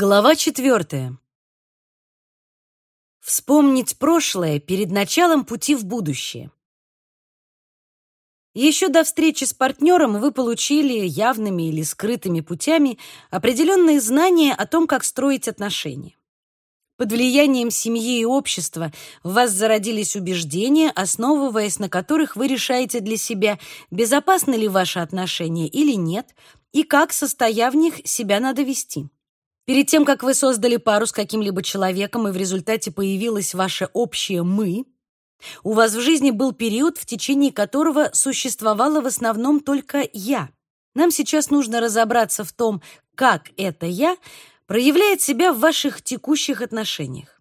Глава четвертая. Вспомнить прошлое перед началом пути в будущее. Еще до встречи с партнером вы получили явными или скрытыми путями определенные знания о том, как строить отношения. Под влиянием семьи и общества в вас зародились убеждения, основываясь на которых вы решаете для себя, безопасны ли ваши отношения или нет, и как, состоя в них, себя надо вести. Перед тем, как вы создали пару с каким-либо человеком, и в результате появилось ваше общее «мы», у вас в жизни был период, в течение которого существовало в основном только «я». Нам сейчас нужно разобраться в том, как это «я» проявляет себя в ваших текущих отношениях.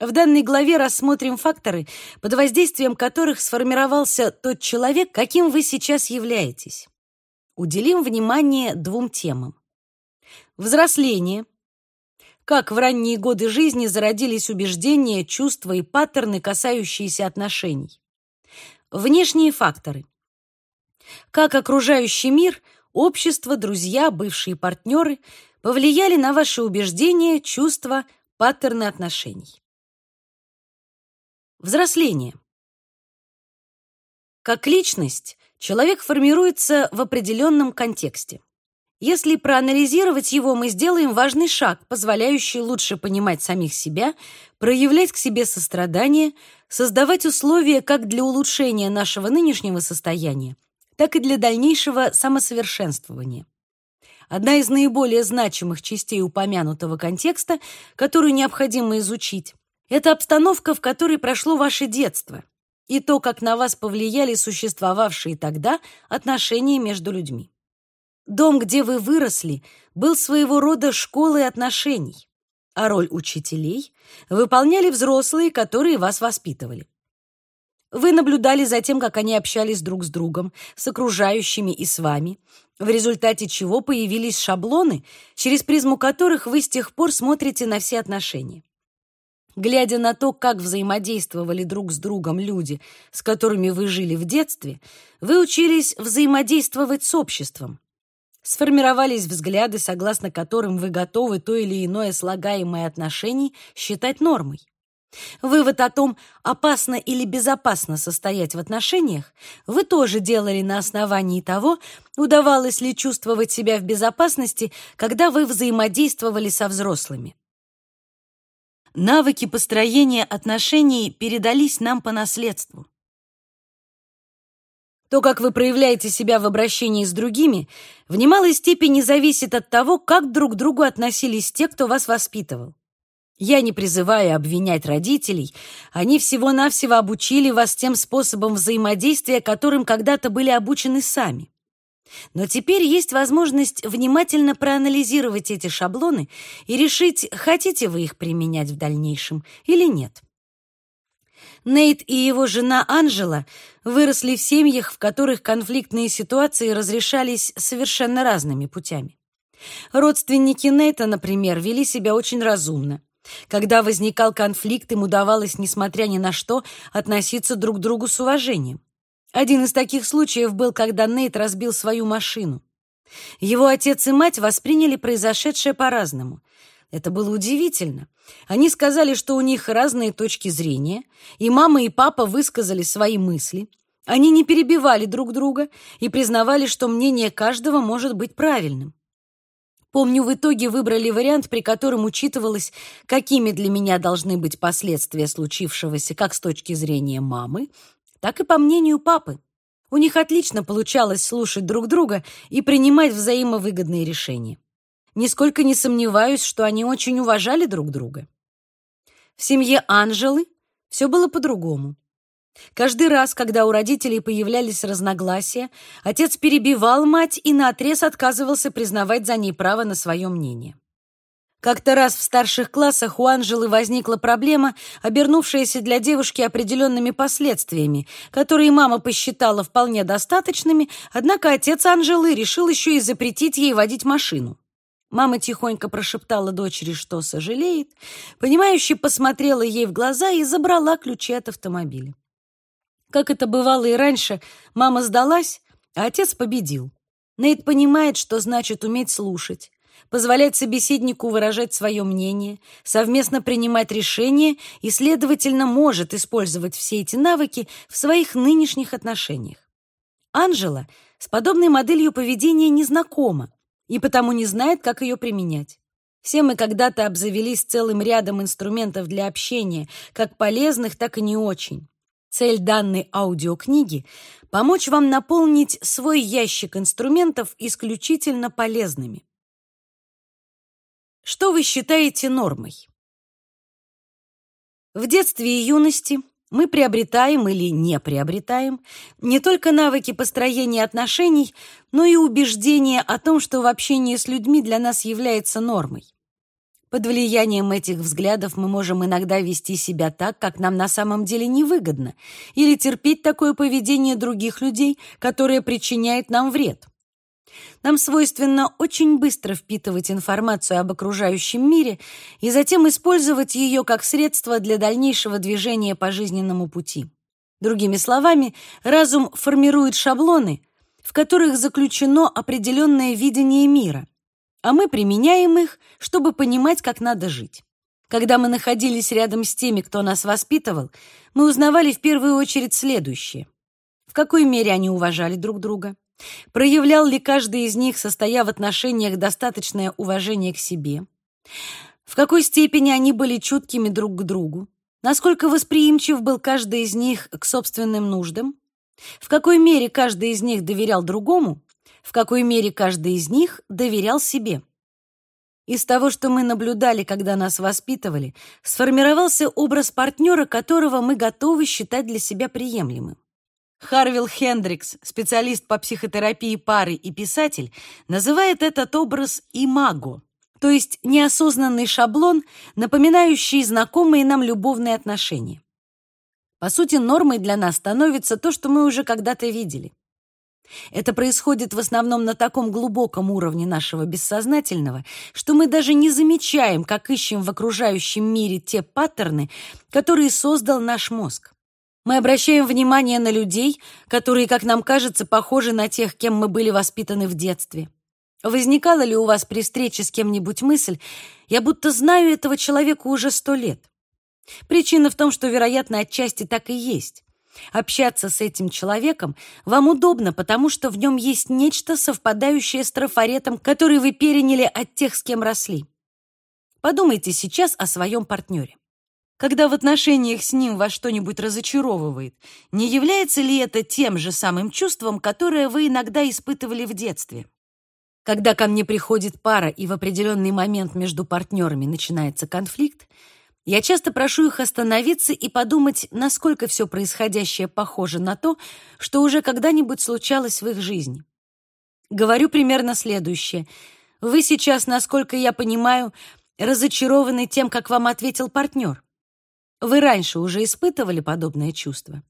В данной главе рассмотрим факторы, под воздействием которых сформировался тот человек, каким вы сейчас являетесь. Уделим внимание двум темам. Взросление. Как в ранние годы жизни зародились убеждения, чувства и паттерны, касающиеся отношений. Внешние факторы. Как окружающий мир, общество, друзья, бывшие партнеры повлияли на ваши убеждения, чувства, паттерны отношений. Взросление. Как личность, человек формируется в определенном контексте. Если проанализировать его, мы сделаем важный шаг, позволяющий лучше понимать самих себя, проявлять к себе сострадание, создавать условия как для улучшения нашего нынешнего состояния, так и для дальнейшего самосовершенствования. Одна из наиболее значимых частей упомянутого контекста, которую необходимо изучить, это обстановка, в которой прошло ваше детство, и то, как на вас повлияли существовавшие тогда отношения между людьми. Дом, где вы выросли, был своего рода школой отношений, а роль учителей выполняли взрослые, которые вас воспитывали. Вы наблюдали за тем, как они общались друг с другом, с окружающими и с вами, в результате чего появились шаблоны, через призму которых вы с тех пор смотрите на все отношения. Глядя на то, как взаимодействовали друг с другом люди, с которыми вы жили в детстве, вы учились взаимодействовать с обществом, сформировались взгляды, согласно которым вы готовы то или иное слагаемое отношений считать нормой. Вывод о том, опасно или безопасно состоять в отношениях, вы тоже делали на основании того, удавалось ли чувствовать себя в безопасности, когда вы взаимодействовали со взрослыми. Навыки построения отношений передались нам по наследству. То, как вы проявляете себя в обращении с другими, в немалой степени зависит от того, как друг к другу относились те, кто вас воспитывал. Я не призываю обвинять родителей, они всего-навсего обучили вас тем способом взаимодействия, которым когда-то были обучены сами. Но теперь есть возможность внимательно проанализировать эти шаблоны и решить, хотите вы их применять в дальнейшем или нет. Нейт и его жена Анжела выросли в семьях, в которых конфликтные ситуации разрешались совершенно разными путями. Родственники Нейта, например, вели себя очень разумно. Когда возникал конфликт, им удавалось, несмотря ни на что, относиться друг к другу с уважением. Один из таких случаев был, когда Нейт разбил свою машину. Его отец и мать восприняли произошедшее по-разному. Это было удивительно. Они сказали, что у них разные точки зрения, и мама и папа высказали свои мысли. Они не перебивали друг друга и признавали, что мнение каждого может быть правильным. Помню, в итоге выбрали вариант, при котором учитывалось, какими для меня должны быть последствия случившегося как с точки зрения мамы, так и по мнению папы. У них отлично получалось слушать друг друга и принимать взаимовыгодные решения. Нисколько не сомневаюсь, что они очень уважали друг друга. В семье Анжелы все было по-другому. Каждый раз, когда у родителей появлялись разногласия, отец перебивал мать и наотрез отказывался признавать за ней право на свое мнение. Как-то раз в старших классах у Анжелы возникла проблема, обернувшаяся для девушки определенными последствиями, которые мама посчитала вполне достаточными, однако отец Анжелы решил еще и запретить ей водить машину. Мама тихонько прошептала дочери, что сожалеет, понимающе посмотрела ей в глаза и забрала ключи от автомобиля. Как это бывало и раньше, мама сдалась, а отец победил. Нейт понимает, что значит уметь слушать. позволять собеседнику выражать свое мнение, совместно принимать решения и, следовательно, может использовать все эти навыки в своих нынешних отношениях. Анжела с подобной моделью поведения не знакома и потому не знает, как ее применять. Все мы когда-то обзавелись целым рядом инструментов для общения, как полезных, так и не очень. Цель данной аудиокниги — помочь вам наполнить свой ящик инструментов исключительно полезными. Что вы считаете нормой? В детстве и юности мы приобретаем или не приобретаем не только навыки построения отношений, но и убеждение о том, что в общении с людьми для нас является нормой. Под влиянием этих взглядов мы можем иногда вести себя так, как нам на самом деле невыгодно, или терпеть такое поведение других людей, которое причиняет нам вред. Нам свойственно очень быстро впитывать информацию об окружающем мире и затем использовать ее как средство для дальнейшего движения по жизненному пути. Другими словами, разум формирует шаблоны, в которых заключено определенное видение мира, а мы применяем их, чтобы понимать, как надо жить. Когда мы находились рядом с теми, кто нас воспитывал, мы узнавали в первую очередь следующее. В какой мере они уважали друг друга? Проявлял ли каждый из них, состоя в отношениях, достаточное уважение к себе? В какой степени они были чуткими друг к другу? Насколько восприимчив был каждый из них к собственным нуждам? В какой мере каждый из них доверял другому? в какой мере каждый из них доверял себе. Из того, что мы наблюдали, когда нас воспитывали, сформировался образ партнера, которого мы готовы считать для себя приемлемым. Харвилл Хендрикс, специалист по психотерапии пары и писатель, называет этот образ имаго, то есть неосознанный шаблон, напоминающий знакомые нам любовные отношения. По сути, нормой для нас становится то, что мы уже когда-то видели. Это происходит в основном на таком глубоком уровне нашего бессознательного, что мы даже не замечаем, как ищем в окружающем мире те паттерны, которые создал наш мозг. Мы обращаем внимание на людей, которые, как нам кажется, похожи на тех, кем мы были воспитаны в детстве. Возникала ли у вас при встрече с кем-нибудь мысль «я будто знаю этого человека уже сто лет»? Причина в том, что, вероятно, отчасти так и есть. Общаться с этим человеком вам удобно, потому что в нем есть нечто, совпадающее с трафаретом, который вы переняли от тех, с кем росли. Подумайте сейчас о своем партнере. Когда в отношениях с ним вас что-нибудь разочаровывает, не является ли это тем же самым чувством, которое вы иногда испытывали в детстве? Когда ко мне приходит пара, и в определенный момент между партнерами начинается конфликт, я часто прошу их остановиться и подумать, насколько все происходящее похоже на то, что уже когда-нибудь случалось в их жизни. Говорю примерно следующее. Вы сейчас, насколько я понимаю, разочарованы тем, как вам ответил партнер. Вы раньше уже испытывали подобное чувство?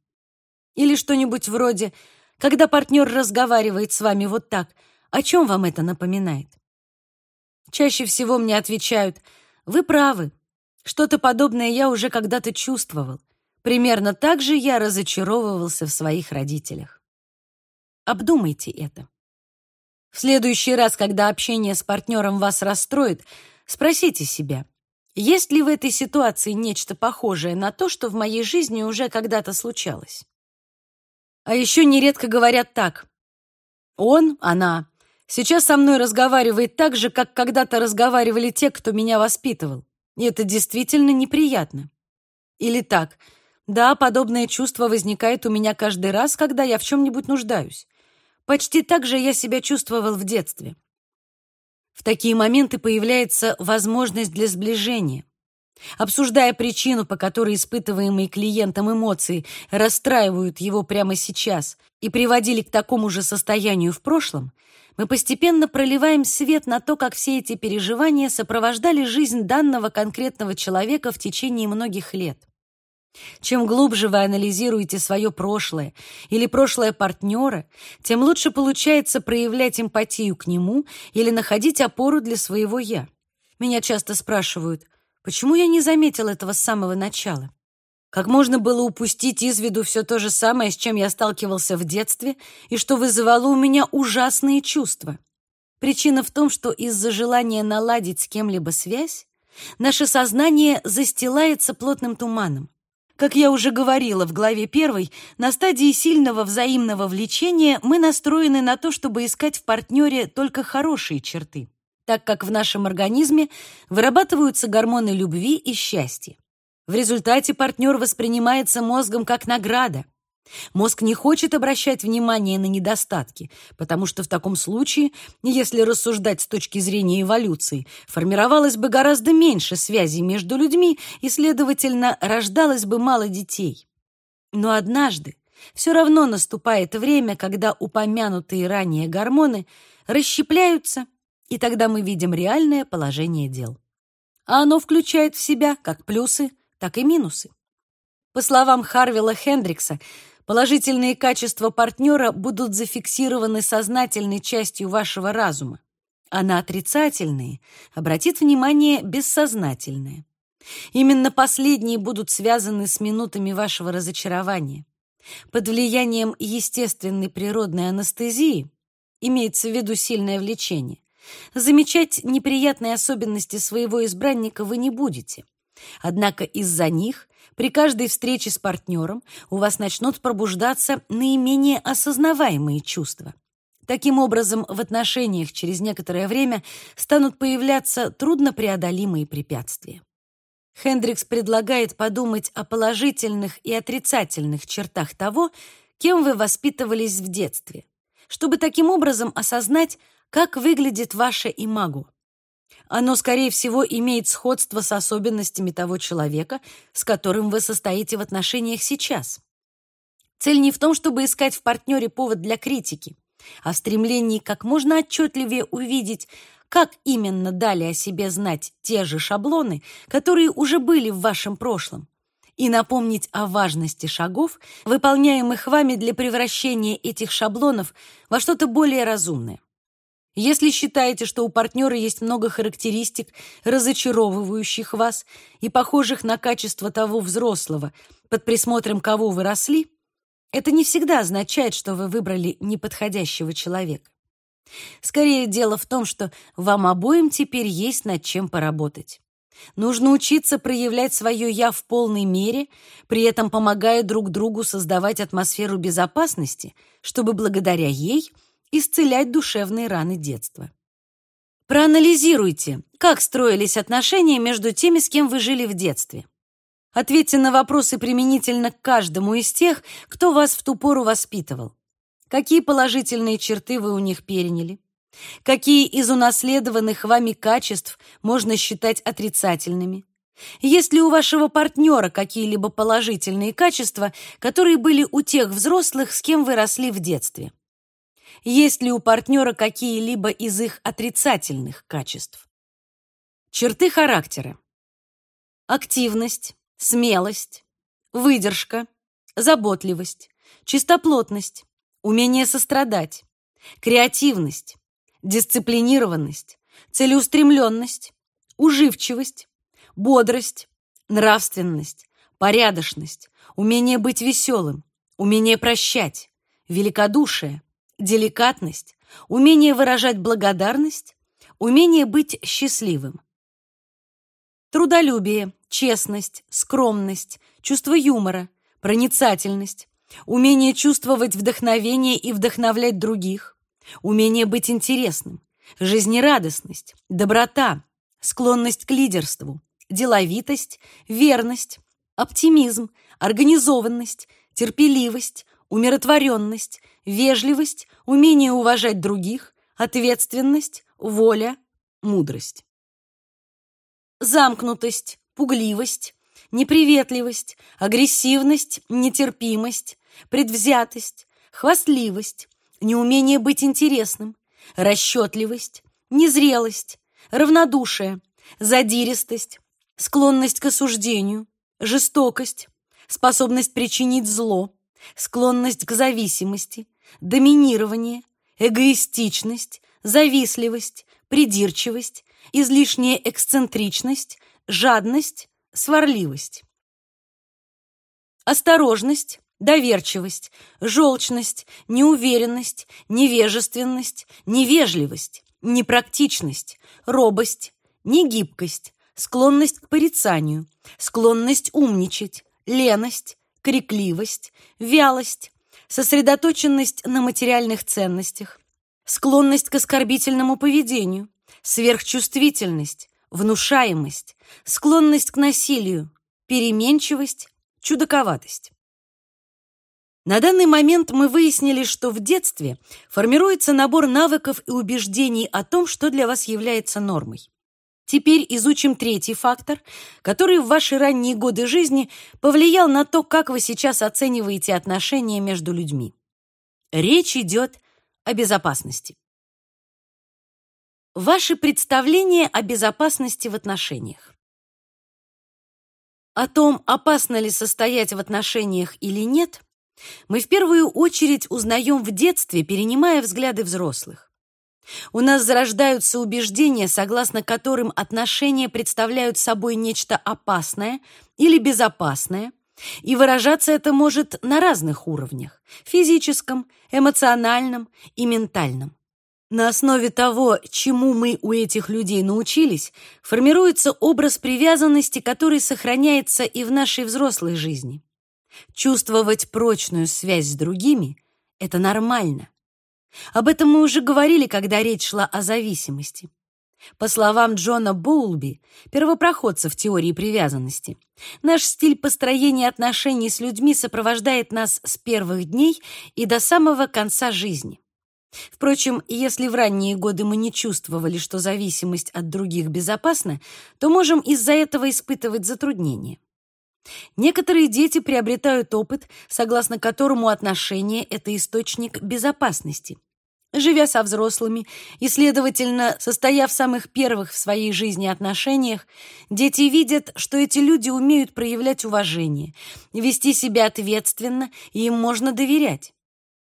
Или что-нибудь вроде, когда партнер разговаривает с вами вот так, о чем вам это напоминает? Чаще всего мне отвечают, вы правы, что-то подобное я уже когда-то чувствовал. Примерно так же я разочаровывался в своих родителях. Обдумайте это. В следующий раз, когда общение с партнером вас расстроит, спросите себя, есть ли в этой ситуации нечто похожее на то, что в моей жизни уже когда-то случалось. А еще нередко говорят так. Он, она, сейчас со мной разговаривает так же, как когда-то разговаривали те, кто меня воспитывал. И это действительно неприятно. Или так, да, подобное чувство возникает у меня каждый раз, когда я в чем-нибудь нуждаюсь. Почти так же я себя чувствовал в детстве. В такие моменты появляется возможность для сближения. Обсуждая причину, по которой испытываемые клиентом эмоции расстраивают его прямо сейчас и приводили к такому же состоянию в прошлом, мы постепенно проливаем свет на то, как все эти переживания сопровождали жизнь данного конкретного человека в течение многих лет. Чем глубже вы анализируете свое прошлое или прошлое партнера, тем лучше получается проявлять эмпатию к нему или находить опору для своего «я». Меня часто спрашивают, почему я не заметил этого с самого начала? Как можно было упустить из виду все то же самое, с чем я сталкивался в детстве и что вызывало у меня ужасные чувства? Причина в том, что из-за желания наладить с кем-либо связь наше сознание застилается плотным туманом. Как я уже говорила в главе первой, на стадии сильного взаимного влечения мы настроены на то, чтобы искать в партнере только хорошие черты, так как в нашем организме вырабатываются гормоны любви и счастья. В результате партнер воспринимается мозгом как награда, Мозг не хочет обращать внимание на недостатки, потому что в таком случае, если рассуждать с точки зрения эволюции, формировалось бы гораздо меньше связей между людьми и, следовательно, рождалось бы мало детей. Но однажды все равно наступает время, когда упомянутые ранее гормоны расщепляются, и тогда мы видим реальное положение дел. А оно включает в себя как плюсы, так и минусы. По словам Харвилла Хендрикса, Положительные качества партнера будут зафиксированы сознательной частью вашего разума, а на отрицательные обратит внимание бессознательное. Именно последние будут связаны с минутами вашего разочарования. Под влиянием естественной природной анестезии, имеется в виду сильное влечение, замечать неприятные особенности своего избранника вы не будете. Однако из-за них при каждой встрече с партнером у вас начнут пробуждаться наименее осознаваемые чувства. Таким образом, в отношениях через некоторое время станут появляться труднопреодолимые препятствия. Хендрикс предлагает подумать о положительных и отрицательных чертах того, кем вы воспитывались в детстве, чтобы таким образом осознать, как выглядит ваше имаго. Оно, скорее всего, имеет сходство с особенностями того человека, с которым вы состоите в отношениях сейчас. Цель не в том, чтобы искать в партнере повод для критики, а в стремлении как можно отчетливее увидеть, как именно дали о себе знать те же шаблоны, которые уже были в вашем прошлом, и напомнить о важности шагов, выполняемых вами для превращения этих шаблонов во что-то более разумное. Если считаете, что у партнера есть много характеристик, разочаровывающих вас и похожих на качество того взрослого, под присмотром кого вы росли, это не всегда означает, что вы выбрали неподходящего человека. Скорее, дело в том, что вам обоим теперь есть над чем поработать. Нужно учиться проявлять свое «я» в полной мере, при этом помогая друг другу создавать атмосферу безопасности, чтобы благодаря ей – исцелять душевные раны детства. Проанализируйте, как строились отношения между теми, с кем вы жили в детстве. Ответьте на вопросы применительно к каждому из тех, кто вас в ту пору воспитывал. Какие положительные черты вы у них переняли? Какие из унаследованных вами качеств можно считать отрицательными? Есть ли у вашего партнера какие-либо положительные качества, которые были у тех взрослых, с кем вы росли в детстве? Есть ли у партнера какие-либо из их отрицательных качеств. Черты характера. Активность, смелость, выдержка, заботливость, чистоплотность, умение сострадать, креативность, дисциплинированность, целеустремленность, уживчивость, бодрость, нравственность, порядочность, умение быть веселым, умение прощать, великодушие, деликатность, умение выражать благодарность, умение быть счастливым. Трудолюбие, честность, скромность, чувство юмора, проницательность, умение чувствовать вдохновение и вдохновлять других, умение быть интересным, жизнерадостность, доброта, склонность к лидерству, деловитость, верность, оптимизм, организованность, терпеливость, умиротворенность, вежливость, умение уважать других, ответственность, воля, мудрость. Замкнутость, пугливость, неприветливость, агрессивность, нетерпимость, предвзятость, хвастливость, неумение быть интересным, расчетливость, незрелость, равнодушие, задиристость, склонность к осуждению, жестокость, способность причинить зло, склонность к зависимости, доминирование, эгоистичность, завистливость, придирчивость, излишняя эксцентричность, жадность, сварливость. Осторожность, доверчивость, желчность, неуверенность, невежественность, невежливость, непрактичность, робость, негибкость, склонность к порицанию, склонность умничать, леность, крикливость, вялость, сосредоточенность на материальных ценностях, склонность к оскорбительному поведению, сверхчувствительность, внушаемость, склонность к насилию, переменчивость, чудаковатость. На данный момент мы выяснили, что в детстве формируется набор навыков и убеждений о том, что для вас является нормой. Теперь изучим третий фактор, который в ваши ранние годы жизни повлиял на то, как вы сейчас оцениваете отношения между людьми. Речь идет о безопасности. Ваши представления о безопасности в отношениях. О том, опасно ли состоять в отношениях или нет, мы в первую очередь узнаем в детстве, перенимая взгляды взрослых. У нас зарождаются убеждения, согласно которым отношения представляют собой нечто опасное или безопасное, и выражаться это может на разных уровнях – физическом, эмоциональном и ментальном. На основе того, чему мы у этих людей научились, формируется образ привязанности, который сохраняется и в нашей взрослой жизни. Чувствовать прочную связь с другими — это нормально. Об этом мы уже говорили, когда речь шла о зависимости. По словам Джона Боулби, первопроходца в теории привязанности, наш стиль построения отношений с людьми сопровождает нас с первых дней и до самого конца жизни. Впрочем, если в ранние годы мы не чувствовали, что зависимость от других безопасна, то можем из-за этого испытывать затруднения. Некоторые дети приобретают опыт, согласно которому отношения — это источник безопасности. Живя со взрослыми и, следовательно, состояв в самых первых в своей жизни отношениях, дети видят, что эти люди умеют проявлять уважение, вести себя ответственно, и им можно доверять.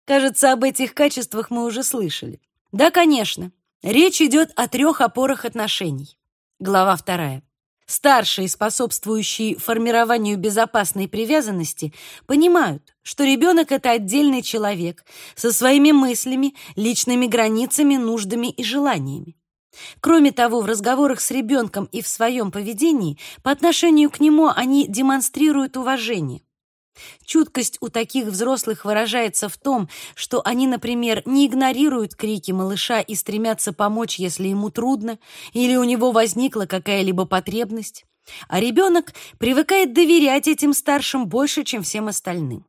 Кажется, об этих качествах мы уже слышали. Да, конечно. Речь идет о трех опорах отношений. Глава вторая. Старшие, способствующие формированию безопасной привязанности, понимают, что ребенок — это отдельный человек со своими мыслями, личными границами, нуждами и желаниями. Кроме того, в разговорах с ребенком и в своем поведении по отношению к нему они демонстрируют уважение. Чуткость у таких взрослых выражается в том, что они, например, не игнорируют крики малыша и стремятся помочь, если ему трудно или у него возникла какая-либо потребность, а ребенок привыкает доверять этим старшим больше, чем всем остальным.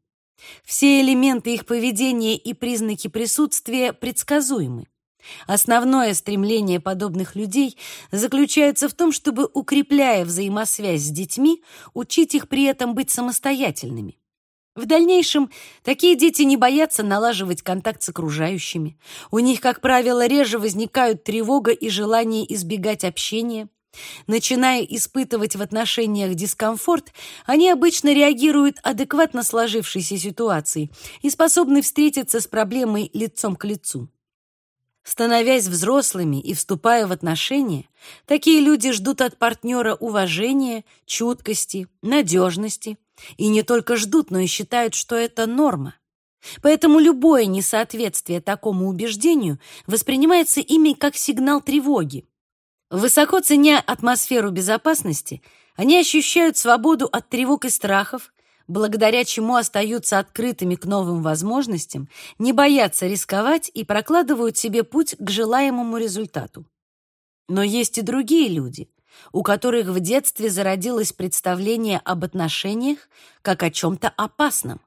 Все элементы их поведения и признаки присутствия предсказуемы. Основное стремление подобных людей заключается в том, чтобы, укрепляя взаимосвязь с детьми, учить их при этом быть самостоятельными. В дальнейшем такие дети не боятся налаживать контакт с окружающими. У них, как правило, реже возникают тревога и желание избегать общения. Начиная испытывать в отношениях дискомфорт, они обычно реагируют адекватно сложившейся ситуации и способны встретиться с проблемой лицом к лицу. Становясь взрослыми и вступая в отношения, такие люди ждут от партнера уважения, чуткости, надежности. И не только ждут, но и считают, что это норма. Поэтому любое несоответствие такому убеждению воспринимается ими как сигнал тревоги. Высоко ценя атмосферу безопасности, они ощущают свободу от тревог и страхов, благодаря чему остаются открытыми к новым возможностям, не боятся рисковать и прокладывают себе путь к желаемому результату. Но есть и другие люди, у которых в детстве зародилось представление об отношениях как о чем-то опасном.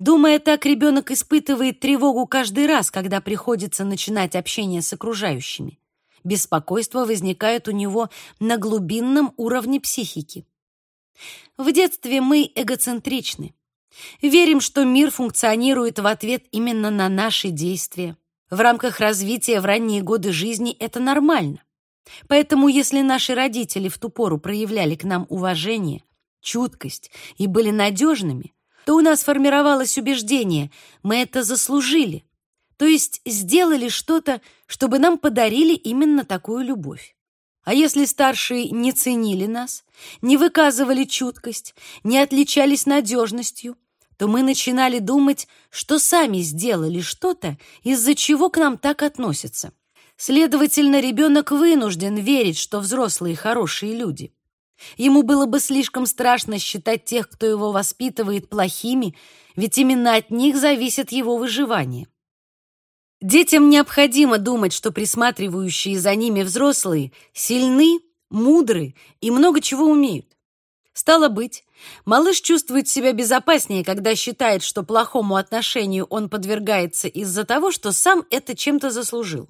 Думая так, ребенок испытывает тревогу каждый раз, когда приходится начинать общение с окружающими. Беспокойство возникает у него на глубинном уровне психики. В детстве мы эгоцентричны. Верим, что мир функционирует в ответ именно на наши действия. В рамках развития в ранние годы жизни это нормально. Поэтому если наши родители в ту пору проявляли к нам уважение, чуткость и были надежными, то у нас формировалось убеждение «мы это заслужили», то есть сделали что-то, чтобы нам подарили именно такую любовь. А если старшие не ценили нас, не выказывали чуткость, не отличались надежностью, то мы начинали думать, что сами сделали что-то, из-за чего к нам так относятся. Следовательно, ребенок вынужден верить, что взрослые хорошие люди. Ему было бы слишком страшно считать тех, кто его воспитывает, плохими, ведь именно от них зависит его выживание. Детям необходимо думать, что присматривающие за ними взрослые сильны, мудры и много чего умеют. Стало быть, малыш чувствует себя безопаснее, когда считает, что плохому отношению он подвергается из-за того, что сам это чем-то заслужил.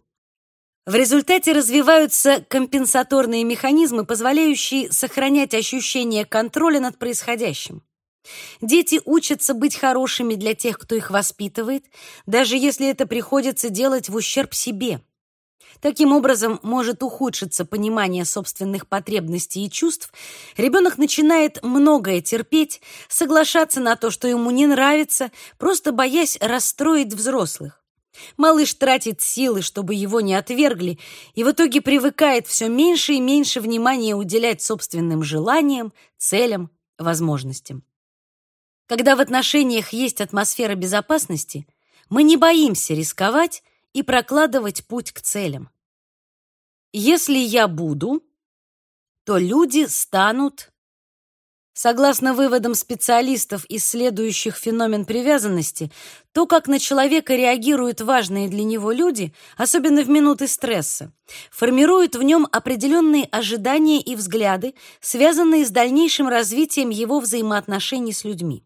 В результате развиваются компенсаторные механизмы, позволяющие сохранять ощущение контроля над происходящим. Дети учатся быть хорошими для тех, кто их воспитывает, даже если это приходится делать в ущерб себе. Таким образом, может ухудшиться понимание собственных потребностей и чувств. Ребенок начинает многое терпеть, соглашаться на то, что ему не нравится, просто боясь расстроить взрослых. Малыш тратит силы, чтобы его не отвергли, и в итоге привыкает все меньше и меньше внимания уделять собственным желаниям, целям, возможностям. Когда в отношениях есть атмосфера безопасности, мы не боимся рисковать и прокладывать путь к целям. Если я буду, то люди станут Согласно выводам специалистов, исследующих феномен привязанности, то, как на человека реагируют важные для него люди, особенно в минуты стресса, формирует в нем определенные ожидания и взгляды, связанные с дальнейшим развитием его взаимоотношений с людьми.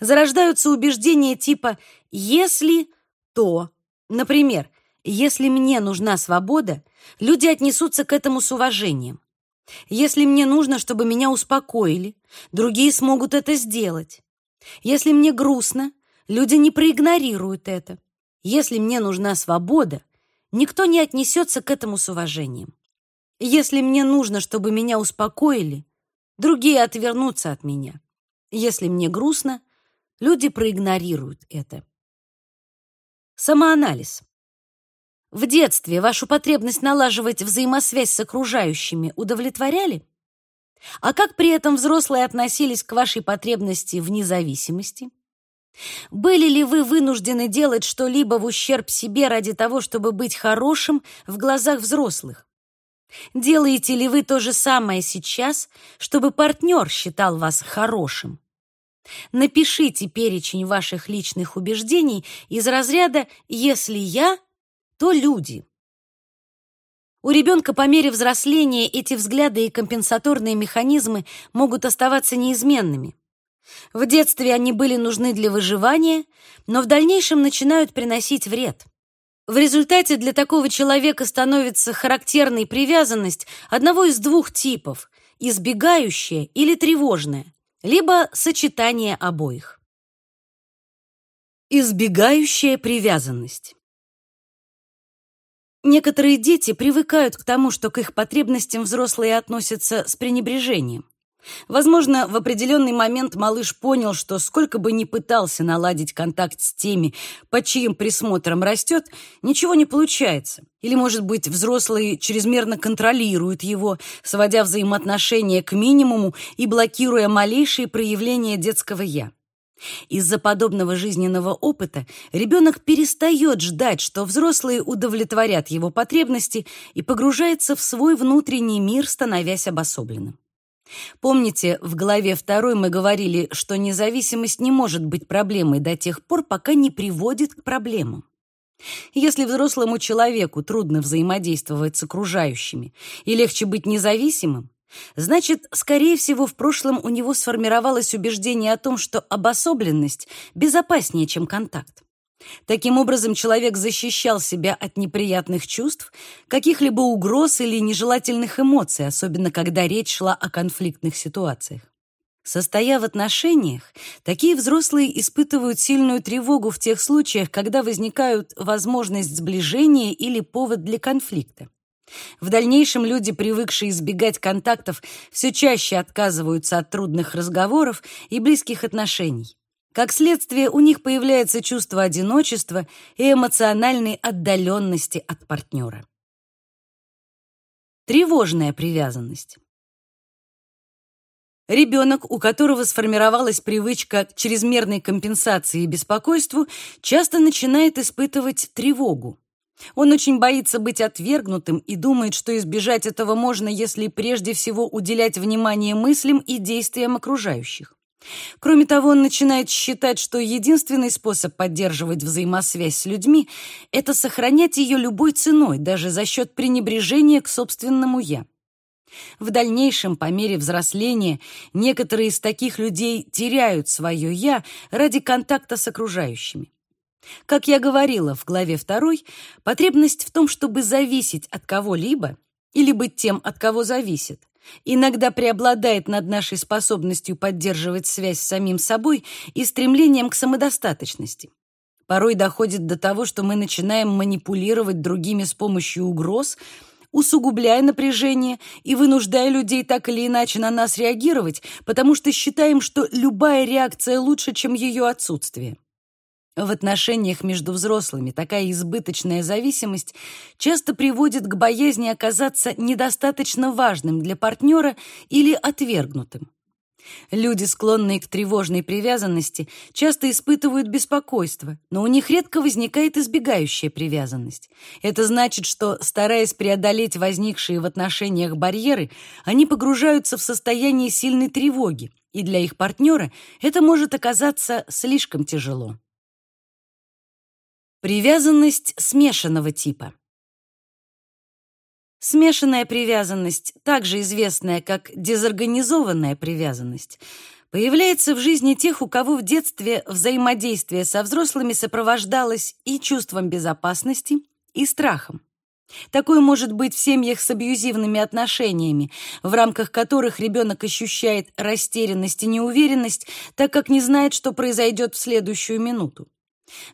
Зарождаются убеждения типа «если то». Например, «если мне нужна свобода», люди отнесутся к этому с уважением. Если мне нужно, чтобы меня успокоили, другие смогут это сделать. Если мне грустно, люди не проигнорируют это. Если мне нужна свобода, никто не отнесется к этому с уважением. Если мне нужно, чтобы меня успокоили, другие отвернутся от меня. Если мне грустно, люди проигнорируют это. Самоанализ. В детстве вашу потребность налаживать взаимосвязь с окружающими удовлетворяли? А как при этом взрослые относились к вашей потребности в независимости? Были ли вы вынуждены делать что-либо в ущерб себе ради того, чтобы быть хорошим в глазах взрослых? Делаете ли вы то же самое сейчас, чтобы партнер считал вас хорошим? Напишите перечень ваших личных убеждений из разряда «если я», то люди. У ребенка по мере взросления эти взгляды и компенсаторные механизмы могут оставаться неизменными. В детстве они были нужны для выживания, но в дальнейшем начинают приносить вред. В результате для такого человека становится характерной привязанность одного из двух типов – избегающая или тревожная, либо сочетание обоих. Избегающая привязанность. Некоторые дети привыкают к тому, что к их потребностям взрослые относятся с пренебрежением. Возможно, в определенный момент малыш понял, что сколько бы ни пытался наладить контакт с теми, под чьим присмотром растет, ничего не получается. Или, может быть, взрослые чрезмерно контролируют его, сводя взаимоотношения к минимуму и блокируя малейшие проявления детского «я». Из-за подобного жизненного опыта ребенок перестает ждать, что взрослые удовлетворят его потребности и погружается в свой внутренний мир, становясь обособленным. Помните, в главе 2 мы говорили, что независимость не может быть проблемой до тех пор, пока не приводит к проблемам. Если взрослому человеку трудно взаимодействовать с окружающими и легче быть независимым, Значит, скорее всего, в прошлом у него сформировалось убеждение о том, что обособленность безопаснее, чем контакт. Таким образом, человек защищал себя от неприятных чувств, каких-либо угроз или нежелательных эмоций, особенно когда речь шла о конфликтных ситуациях. Состоя в отношениях, такие взрослые испытывают сильную тревогу в тех случаях, когда возникают возможность сближения или повод для конфликта. В дальнейшем люди, привыкшие избегать контактов, все чаще отказываются от трудных разговоров и близких отношений. Как следствие, у них появляется чувство одиночества и эмоциональной отдаленности от партнера. Тревожная привязанность. Ребенок, у которого сформировалась привычка к чрезмерной компенсации и беспокойству, часто начинает испытывать тревогу. Он очень боится быть отвергнутым и думает, что избежать этого можно, если прежде всего уделять внимание мыслям и действиям окружающих. Кроме того, он начинает считать, что единственный способ поддерживать взаимосвязь с людьми — это сохранять ее любой ценой, даже за счет пренебрежения к собственному «я». В дальнейшем, по мере взросления, некоторые из таких людей теряют свое «я» ради контакта с окружающими. Как я говорила в главе 2, потребность в том, чтобы зависеть от кого-либо или быть тем, от кого зависит, иногда преобладает над нашей способностью поддерживать связь с самим собой и стремлением к самодостаточности. Порой доходит до того, что мы начинаем манипулировать другими с помощью угроз, усугубляя напряжение и вынуждая людей так или иначе на нас реагировать, потому что считаем, что любая реакция лучше, чем ее отсутствие. В отношениях между взрослыми такая избыточная зависимость часто приводит к боязни оказаться недостаточно важным для партнера или отвергнутым. Люди, склонные к тревожной привязанности, часто испытывают беспокойство, но у них редко возникает избегающая привязанность. Это значит, что, стараясь преодолеть возникшие в отношениях барьеры, они погружаются в состояние сильной тревоги, и для их партнера это может оказаться слишком тяжело. Привязанность смешанного типа. Смешанная привязанность, также известная как дезорганизованная привязанность, появляется в жизни тех, у кого в детстве взаимодействие со взрослыми сопровождалось и чувством безопасности, и страхом. Такое может быть в семьях с абьюзивными отношениями, в рамках которых ребенок ощущает растерянность и неуверенность, так как не знает, что произойдет в следующую минуту.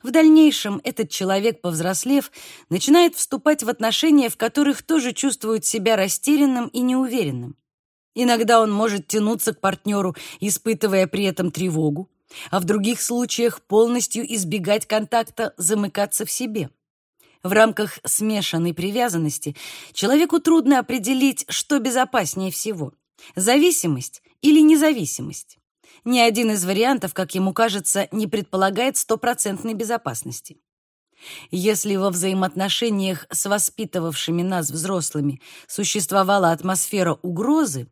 В дальнейшем этот человек, повзрослев, начинает вступать в отношения, в которых тоже чувствует себя растерянным и неуверенным. Иногда он может тянуться к партнеру, испытывая при этом тревогу, а в других случаях полностью избегать контакта, замыкаться в себе. В рамках смешанной привязанности человеку трудно определить, что безопаснее всего – зависимость или независимость. Ни один из вариантов, как ему кажется, не предполагает стопроцентной безопасности. Если во взаимоотношениях с воспитывавшими нас взрослыми существовала атмосфера угрозы,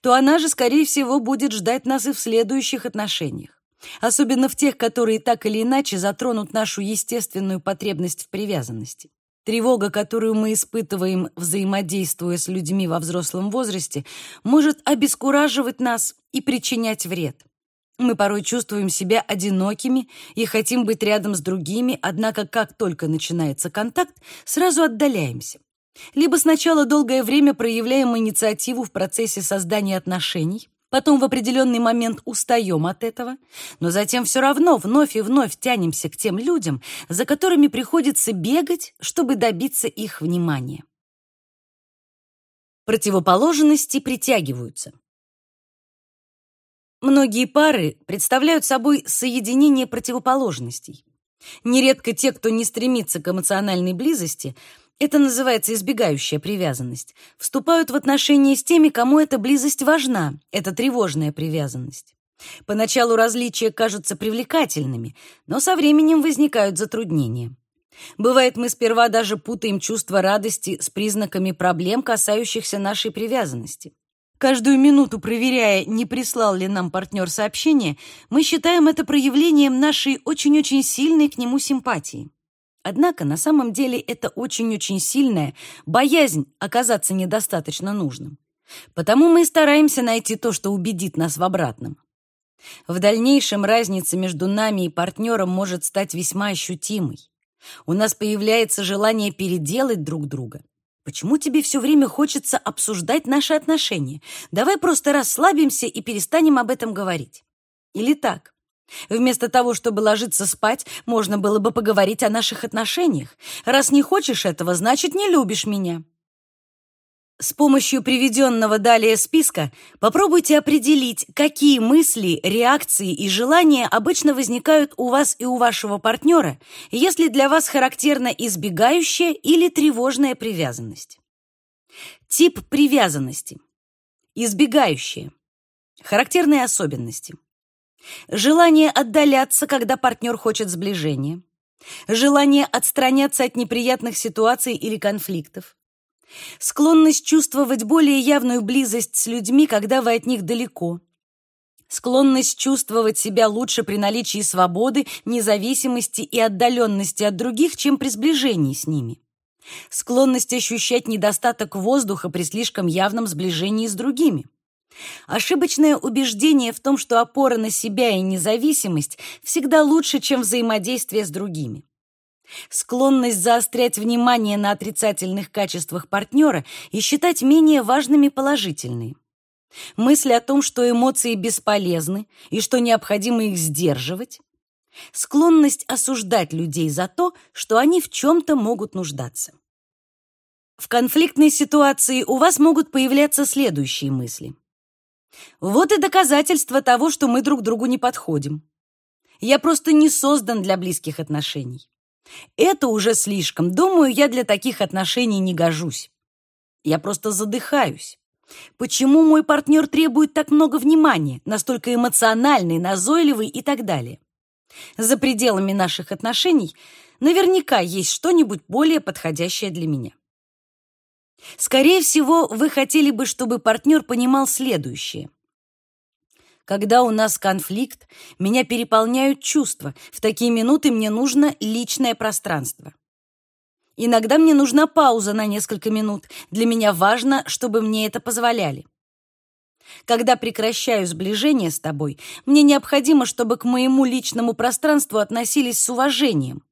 то она же, скорее всего, будет ждать нас и в следующих отношениях, особенно в тех, которые так или иначе затронут нашу естественную потребность в привязанности. Тревога, которую мы испытываем, взаимодействуя с людьми во взрослом возрасте, может обескураживать нас и причинять вред. Мы порой чувствуем себя одинокими и хотим быть рядом с другими, однако как только начинается контакт, сразу отдаляемся. Либо сначала долгое время проявляем инициативу в процессе создания отношений, Потом в определенный момент устаем от этого, но затем все равно вновь и вновь тянемся к тем людям, за которыми приходится бегать, чтобы добиться их внимания. Противоположности притягиваются. Многие пары представляют собой соединение противоположностей. Нередко те, кто не стремится к эмоциональной близости – это называется избегающая привязанность, вступают в отношения с теми, кому эта близость важна, это тревожная привязанность. Поначалу различия кажутся привлекательными, но со временем возникают затруднения. Бывает, мы сперва даже путаем чувство радости с признаками проблем, касающихся нашей привязанности. Каждую минуту проверяя, не прислал ли нам партнер сообщение, мы считаем это проявлением нашей очень-очень сильной к нему симпатии. Однако на самом деле это очень-очень сильная боязнь оказаться недостаточно нужным. Потому мы и стараемся найти то, что убедит нас в обратном. В дальнейшем разница между нами и партнером может стать весьма ощутимой. У нас появляется желание переделать друг друга. Почему тебе все время хочется обсуждать наши отношения? Давай просто расслабимся и перестанем об этом говорить. Или так. Вместо того, чтобы ложиться спать, можно было бы поговорить о наших отношениях. Раз не хочешь этого, значит, не любишь меня. С помощью приведенного далее списка попробуйте определить, какие мысли, реакции и желания обычно возникают у вас и у вашего партнера, если для вас характерна избегающая или тревожная привязанность. Тип привязанности. Избегающая. Характерные особенности. Желание отдаляться, когда партнер хочет сближения. желание отстраняться от неприятных ситуаций или конфликтов, склонность чувствовать более явную близость с людьми, когда вы от них далеко, склонность чувствовать себя лучше при наличии свободы, независимости и отдаленности от других, чем при сближении с ними, склонность ощущать недостаток воздуха при слишком явном сближении с другими, ошибочное убеждение в том, что опора на себя и независимость всегда лучше, чем взаимодействие с другими, склонность заострять внимание на отрицательных качествах партнера и считать менее важными положительные, мысль о том, что эмоции бесполезны и что необходимо их сдерживать, склонность осуждать людей за то, что они в чем-то могут нуждаться. В конфликтной ситуации у вас могут появляться следующие мысли. Вот и доказательство того, что мы друг другу не подходим. Я просто не создан для близких отношений. Это уже слишком. Думаю, я для таких отношений не гожусь. Я просто задыхаюсь. Почему мой партнер требует так много внимания, настолько эмоциональный, назойливый и так далее? За пределами наших отношений наверняка есть что-нибудь более подходящее для меня. Скорее всего, вы хотели бы, чтобы партнер понимал следующее. Когда у нас конфликт, меня переполняют чувства. В такие минуты мне нужно личное пространство. Иногда мне нужна пауза на несколько минут. Для меня важно, чтобы мне это позволяли. Когда прекращаю сближение с тобой, мне необходимо, чтобы к моему личному пространству относились с уважением.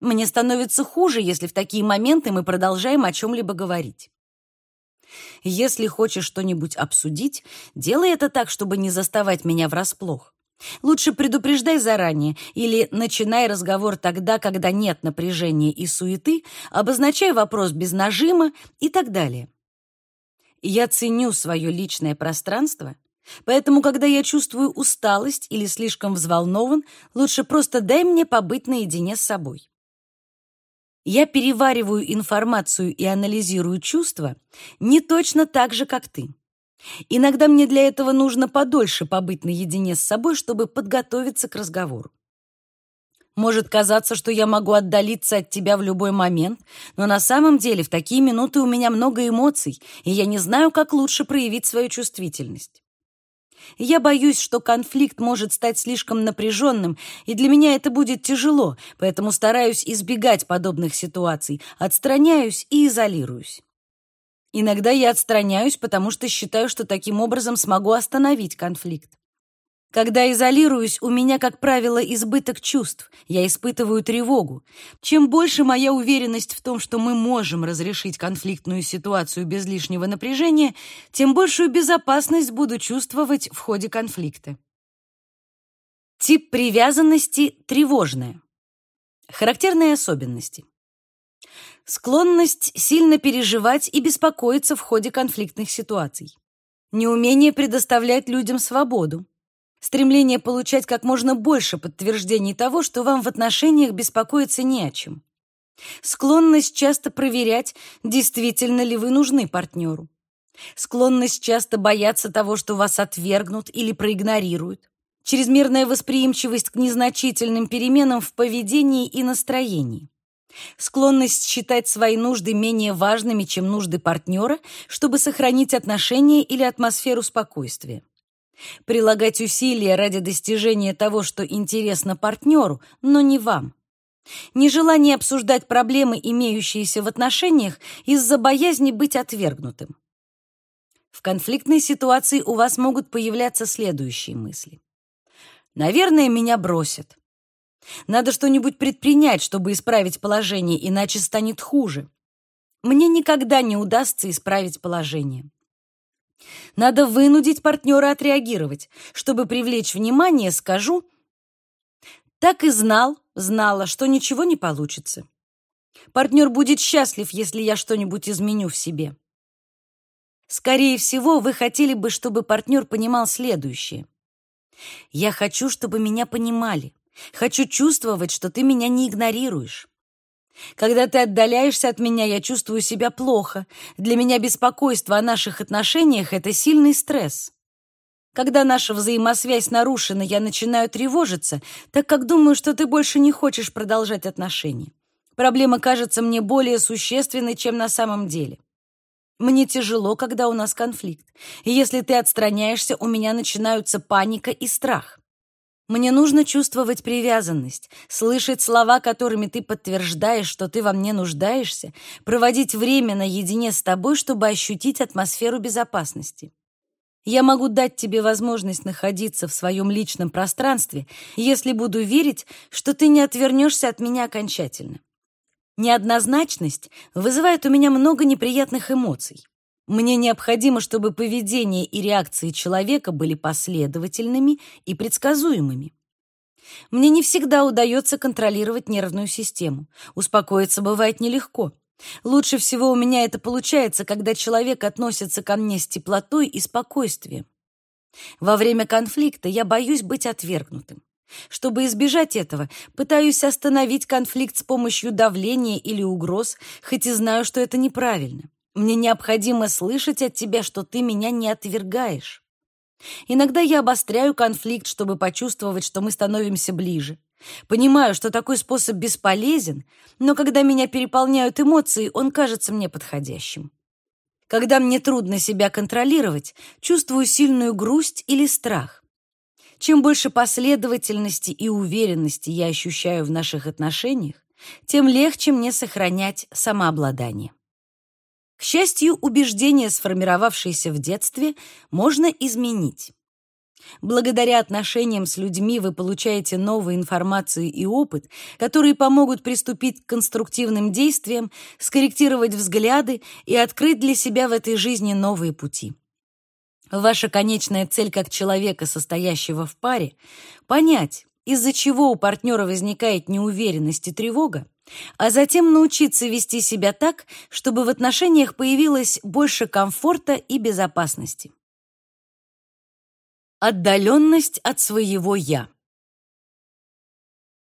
Мне становится хуже, если в такие моменты мы продолжаем о чем-либо говорить. Если хочешь что-нибудь обсудить, делай это так, чтобы не заставать меня врасплох. Лучше предупреждай заранее или начинай разговор тогда, когда нет напряжения и суеты, обозначай вопрос без нажима и так далее. Я ценю свое личное пространство, поэтому, когда я чувствую усталость или слишком взволнован, лучше просто дай мне побыть наедине с собой. Я перевариваю информацию и анализирую чувства не точно так же, как ты. Иногда мне для этого нужно подольше побыть наедине с собой, чтобы подготовиться к разговору. Может казаться, что я могу отдалиться от тебя в любой момент, но на самом деле в такие минуты у меня много эмоций, и я не знаю, как лучше проявить свою чувствительность. Я боюсь, что конфликт может стать слишком напряженным, и для меня это будет тяжело, поэтому стараюсь избегать подобных ситуаций, отстраняюсь и изолируюсь. Иногда я отстраняюсь, потому что считаю, что таким образом смогу остановить конфликт. Когда изолируюсь, у меня, как правило, избыток чувств. Я испытываю тревогу. Чем больше моя уверенность в том, что мы можем разрешить конфликтную ситуацию без лишнего напряжения, тем большую безопасность буду чувствовать в ходе конфликта. Тип привязанности тревожная. Характерные особенности. Склонность сильно переживать и беспокоиться в ходе конфликтных ситуаций. Неумение предоставлять людям свободу. Стремление получать как можно больше подтверждений того, что вам в отношениях беспокоиться не о чем. Склонность часто проверять, действительно ли вы нужны партнеру. Склонность часто бояться того, что вас отвергнут или проигнорируют. Чрезмерная восприимчивость к незначительным переменам в поведении и настроении. Склонность считать свои нужды менее важными, чем нужды партнера, чтобы сохранить отношения или атмосферу спокойствия. Прилагать усилия ради достижения того, что интересно партнеру, но не вам. Нежелание обсуждать проблемы, имеющиеся в отношениях, из-за боязни быть отвергнутым. В конфликтной ситуации у вас могут появляться следующие мысли. «Наверное, меня бросят. Надо что-нибудь предпринять, чтобы исправить положение, иначе станет хуже. Мне никогда не удастся исправить положение. Надо вынудить партнера отреагировать. Чтобы привлечь внимание, скажу, так и знал, знала, что ничего не получится. Партнер будет счастлив, если я что-нибудь изменю в себе. Скорее всего, вы хотели бы, чтобы партнер понимал следующее. Я хочу, чтобы меня понимали. Хочу чувствовать, что ты меня не игнорируешь. Когда ты отдаляешься от меня, я чувствую себя плохо. Для меня беспокойство о наших отношениях — это сильный стресс. Когда наша взаимосвязь нарушена, я начинаю тревожиться, так как думаю, что ты больше не хочешь продолжать отношения. Проблема кажется мне более существенной, чем на самом деле. Мне тяжело, когда у нас конфликт. И если ты отстраняешься, у меня начинаются паника и страх. Мне нужно чувствовать привязанность, слышать слова, которыми ты подтверждаешь, что ты во мне нуждаешься, проводить время наедине с тобой, чтобы ощутить атмосферу безопасности. Я могу дать тебе возможность находиться в своем личном пространстве, если буду верить, что ты не отвернешься от меня окончательно. Неоднозначность вызывает у меня много неприятных эмоций. Мне необходимо, чтобы поведение и реакции человека были последовательными и предсказуемыми. Мне не всегда удается контролировать нервную систему. Успокоиться бывает нелегко. Лучше всего у меня это получается, когда человек относится ко мне с теплотой и спокойствием. Во время конфликта я боюсь быть отвергнутым. Чтобы избежать этого, пытаюсь остановить конфликт с помощью давления или угроз, хоть и знаю, что это неправильно. Мне необходимо слышать от тебя, что ты меня не отвергаешь. Иногда я обостряю конфликт, чтобы почувствовать, что мы становимся ближе. Понимаю, что такой способ бесполезен, но когда меня переполняют эмоции, он кажется мне подходящим. Когда мне трудно себя контролировать, чувствую сильную грусть или страх. Чем больше последовательности и уверенности я ощущаю в наших отношениях, тем легче мне сохранять самообладание. К счастью, убеждения, сформировавшиеся в детстве, можно изменить. Благодаря отношениям с людьми вы получаете новую информацию и опыт, которые помогут приступить к конструктивным действиям, скорректировать взгляды и открыть для себя в этой жизни новые пути. Ваша конечная цель как человека, состоящего в паре, понять, из-за чего у партнера возникает неуверенность и тревога, а затем научиться вести себя так, чтобы в отношениях появилось больше комфорта и безопасности. Отдаленность от своего «я».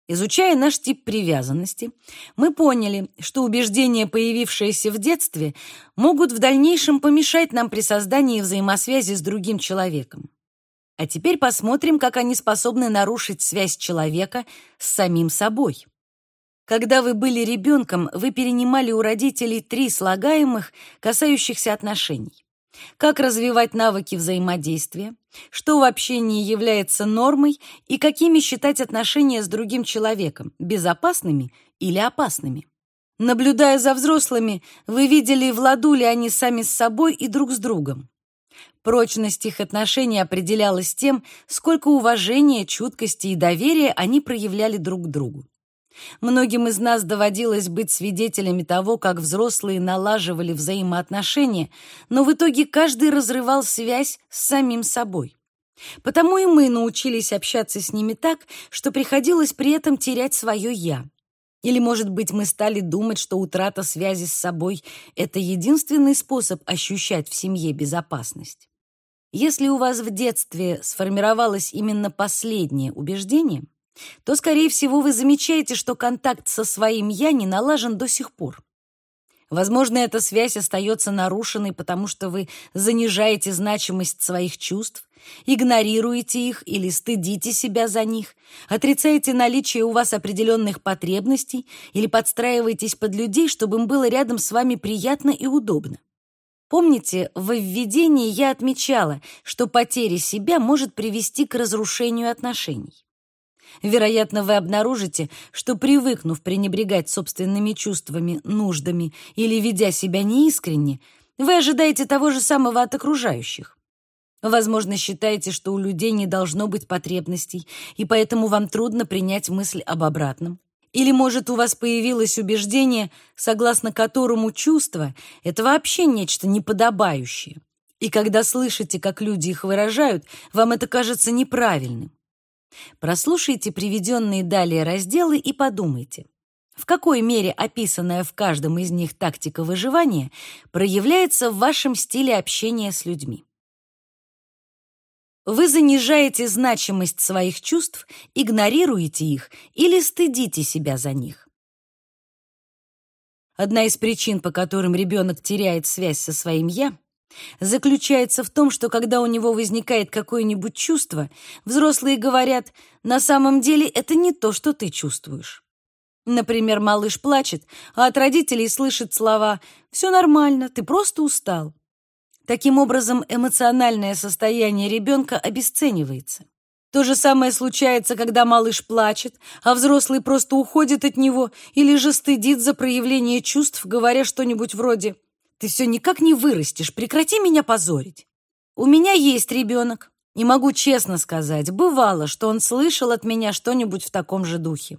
Изучая наш тип привязанности, мы поняли, что убеждения, появившиеся в детстве, могут в дальнейшем помешать нам при создании взаимосвязи с другим человеком. А теперь посмотрим, как они способны нарушить связь человека с самим собой. Когда вы были ребенком, вы перенимали у родителей три слагаемых, касающихся отношений. Как развивать навыки взаимодействия, что в общении является нормой и какими считать отношения с другим человеком, безопасными или опасными. Наблюдая за взрослыми, вы видели, в ладу ли они сами с собой и друг с другом. Прочность их отношений определялась тем, сколько уважения, чуткости и доверия они проявляли друг к другу. Многим из нас доводилось быть свидетелями того, как взрослые налаживали взаимоотношения, но в итоге каждый разрывал связь с самим собой. Потому и мы научились общаться с ними так, что приходилось при этом терять свое «я». Или, может быть, мы стали думать, что утрата связи с собой — это единственный способ ощущать в семье безопасность. Если у вас в детстве сформировалось именно последнее убеждение — то, скорее всего, вы замечаете, что контакт со своим «я» не налажен до сих пор. Возможно, эта связь остается нарушенной, потому что вы занижаете значимость своих чувств, игнорируете их или стыдите себя за них, отрицаете наличие у вас определенных потребностей или подстраиваетесь под людей, чтобы им было рядом с вами приятно и удобно. Помните, в введении я отмечала, что потеря себя может привести к разрушению отношений. Вероятно, вы обнаружите, что, привыкнув пренебрегать собственными чувствами, нуждами или ведя себя неискренне, вы ожидаете того же самого от окружающих. Возможно, считаете, что у людей не должно быть потребностей, и поэтому вам трудно принять мысль об обратном. Или, может, у вас появилось убеждение, согласно которому чувство — это вообще нечто неподобающее. И когда слышите, как люди их выражают, вам это кажется неправильным. Прослушайте приведенные далее разделы и подумайте, в какой мере описанная в каждом из них тактика выживания проявляется в вашем стиле общения с людьми. Вы занижаете значимость своих чувств, игнорируете их или стыдите себя за них. Одна из причин, по которым ребенок теряет связь со своим «я», заключается в том, что когда у него возникает какое-нибудь чувство, взрослые говорят, на самом деле это не то, что ты чувствуешь. Например, малыш плачет, а от родителей слышит слова «все нормально, ты просто устал». Таким образом, эмоциональное состояние ребенка обесценивается. То же самое случается, когда малыш плачет, а взрослый просто уходит от него или же стыдит за проявление чувств, говоря что-нибудь вроде «Ты все никак не вырастешь, прекрати меня позорить». У меня есть ребенок, и могу честно сказать, бывало, что он слышал от меня что-нибудь в таком же духе.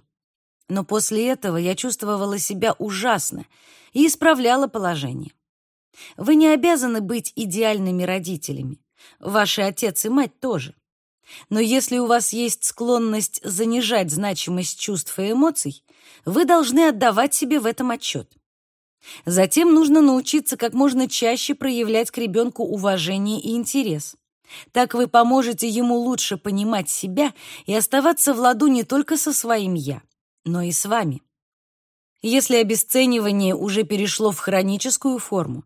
Но после этого я чувствовала себя ужасно и исправляла положение. Вы не обязаны быть идеальными родителями. Ваши отец и мать тоже. Но если у вас есть склонность занижать значимость чувств и эмоций, вы должны отдавать себе в этом отчет. Затем нужно научиться как можно чаще проявлять к ребенку уважение и интерес. Так вы поможете ему лучше понимать себя и оставаться в ладу не только со своим «я», но и с вами. Если обесценивание уже перешло в хроническую форму,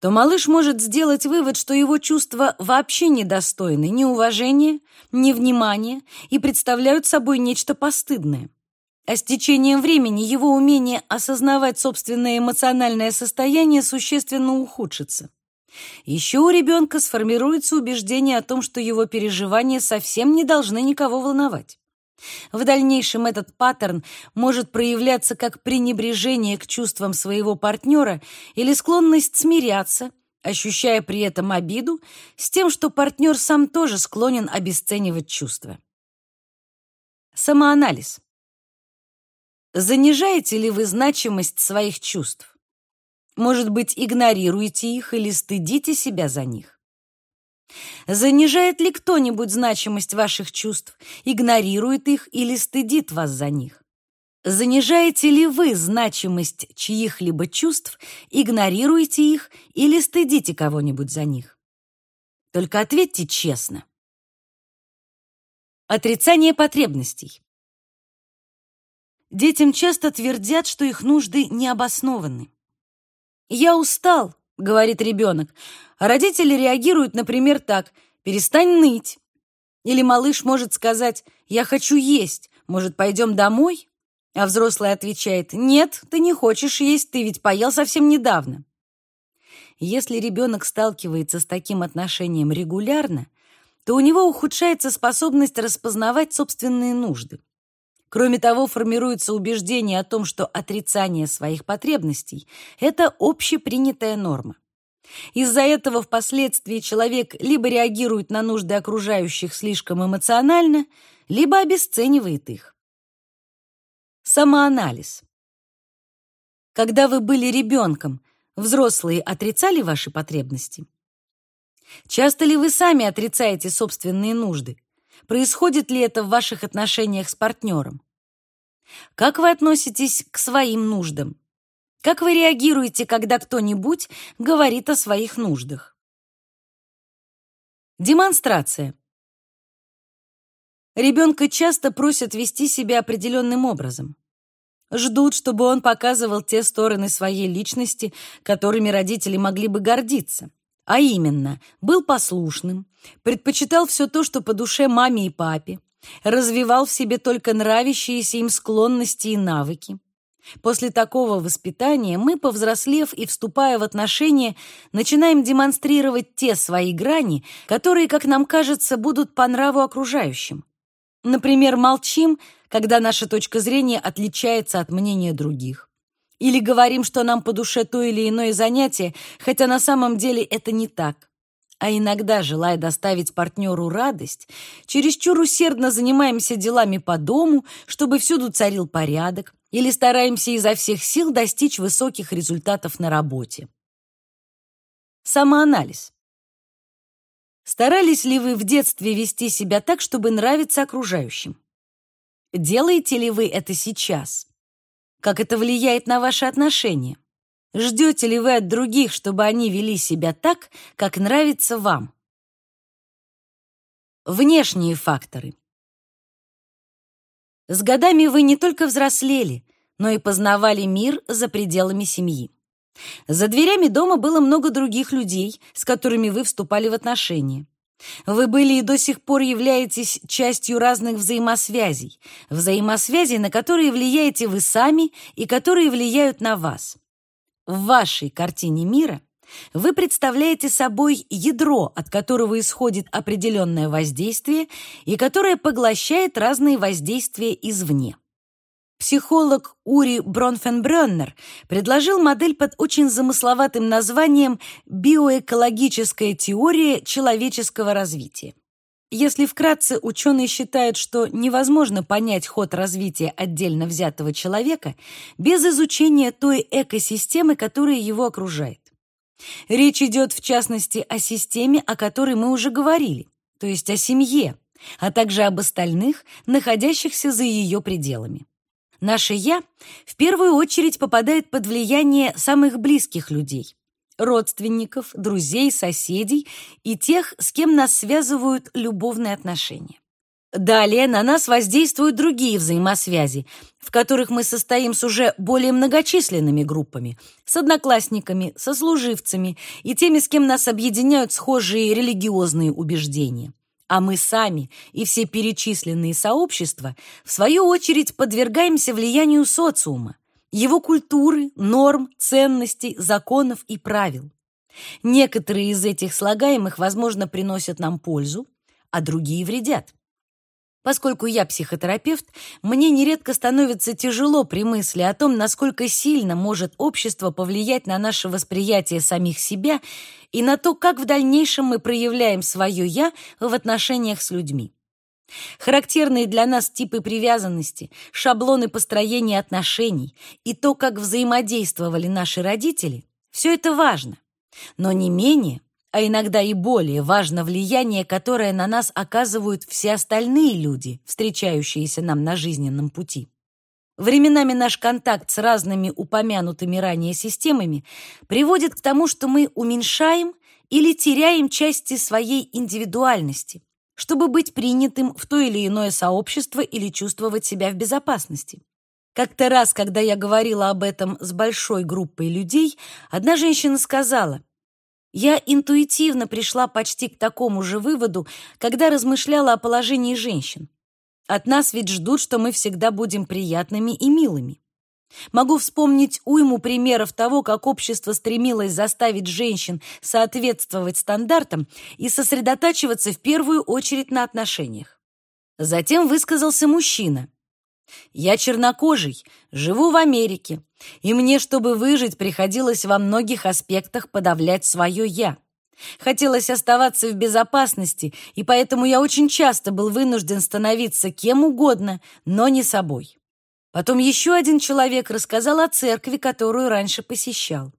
то малыш может сделать вывод, что его чувства вообще недостойны ни уважения, ни внимания и представляют собой нечто постыдное. А с течением времени его умение осознавать собственное эмоциональное состояние существенно ухудшится. Еще у ребенка сформируется убеждение о том, что его переживания совсем не должны никого волновать. В дальнейшем этот паттерн может проявляться как пренебрежение к чувствам своего партнера или склонность смиряться, ощущая при этом обиду, с тем, что партнер сам тоже склонен обесценивать чувства. Самоанализ. Занижаете ли вы значимость своих чувств? Может быть, игнорируете их или стыдите себя за них? Занижает ли кто-нибудь значимость ваших чувств, игнорирует их или стыдит вас за них? Занижаете ли вы значимость чьих-либо чувств, игнорируете их или стыдите кого-нибудь за них? Только ответьте честно. Отрицание потребностей. Детям часто твердят, что их нужды необоснованы. «Я устал», — говорит ребенок, а родители реагируют, например, так «перестань ныть». Или малыш может сказать «я хочу есть, может, пойдем домой?» А взрослый отвечает «нет, ты не хочешь есть, ты ведь поел совсем недавно». Если ребенок сталкивается с таким отношением регулярно, то у него ухудшается способность распознавать собственные нужды. Кроме того, формируется убеждение о том, что отрицание своих потребностей – это общепринятая норма. Из-за этого впоследствии человек либо реагирует на нужды окружающих слишком эмоционально, либо обесценивает их. Самоанализ. Когда вы были ребенком, взрослые отрицали ваши потребности? Часто ли вы сами отрицаете собственные нужды? Происходит ли это в ваших отношениях с партнером? Как вы относитесь к своим нуждам? Как вы реагируете, когда кто-нибудь говорит о своих нуждах? Демонстрация. Ребенка часто просят вести себя определенным образом. Ждут, чтобы он показывал те стороны своей личности, которыми родители могли бы гордиться. А именно, был послушным, предпочитал все то, что по душе маме и папе, развивал в себе только нравящиеся им склонности и навыки. После такого воспитания мы, повзрослев и вступая в отношения, начинаем демонстрировать те свои грани, которые, как нам кажется, будут по нраву окружающим. Например, молчим, когда наша точка зрения отличается от мнения других. Или говорим, что нам по душе то или иное занятие, хотя на самом деле это не так. А иногда, желая доставить партнеру радость, чересчур усердно занимаемся делами по дому, чтобы всюду царил порядок, или стараемся изо всех сил достичь высоких результатов на работе. Самоанализ. Старались ли вы в детстве вести себя так, чтобы нравиться окружающим? Делаете ли вы это сейчас? Как это влияет на ваши отношения? Ждете ли вы от других, чтобы они вели себя так, как нравится вам? Внешние факторы. С годами вы не только взрослели, но и познавали мир за пределами семьи. За дверями дома было много других людей, с которыми вы вступали в отношения. Вы были и до сих пор являетесь частью разных взаимосвязей, взаимосвязей, на которые влияете вы сами и которые влияют на вас. В вашей картине мира вы представляете собой ядро, от которого исходит определенное воздействие и которое поглощает разные воздействия извне. Психолог Ури Бронфенбрённер предложил модель под очень замысловатым названием «биоэкологическая теория человеческого развития». Если вкратце, ученый считает, что невозможно понять ход развития отдельно взятого человека без изучения той экосистемы, которая его окружает. Речь идет, в частности, о системе, о которой мы уже говорили, то есть о семье, а также об остальных, находящихся за ее пределами. Наше «я» в первую очередь попадает под влияние самых близких людей — родственников, друзей, соседей и тех, с кем нас связывают любовные отношения. Далее на нас воздействуют другие взаимосвязи, в которых мы состоим с уже более многочисленными группами, с одноклассниками, со служивцами и теми, с кем нас объединяют схожие религиозные убеждения а мы сами и все перечисленные сообщества, в свою очередь, подвергаемся влиянию социума, его культуры, норм, ценностей, законов и правил. Некоторые из этих слагаемых, возможно, приносят нам пользу, а другие вредят. Поскольку я психотерапевт, мне нередко становится тяжело при мысли о том, насколько сильно может общество повлиять на наше восприятие самих себя и на то, как в дальнейшем мы проявляем свое «я» в отношениях с людьми. Характерные для нас типы привязанности, шаблоны построения отношений и то, как взаимодействовали наши родители, все это важно. Но не менее – а иногда и более важно влияние, которое на нас оказывают все остальные люди, встречающиеся нам на жизненном пути. Временами наш контакт с разными упомянутыми ранее системами приводит к тому, что мы уменьшаем или теряем части своей индивидуальности, чтобы быть принятым в то или иное сообщество или чувствовать себя в безопасности. Как-то раз, когда я говорила об этом с большой группой людей, одна женщина сказала – я интуитивно пришла почти к такому же выводу, когда размышляла о положении женщин. От нас ведь ждут, что мы всегда будем приятными и милыми. Могу вспомнить уйму примеров того, как общество стремилось заставить женщин соответствовать стандартам и сосредотачиваться в первую очередь на отношениях. Затем высказался мужчина. Я чернокожий, живу в Америке, и мне, чтобы выжить, приходилось во многих аспектах подавлять свое «я». Хотелось оставаться в безопасности, и поэтому я очень часто был вынужден становиться кем угодно, но не собой. Потом еще один человек рассказал о церкви, которую раньше посещал.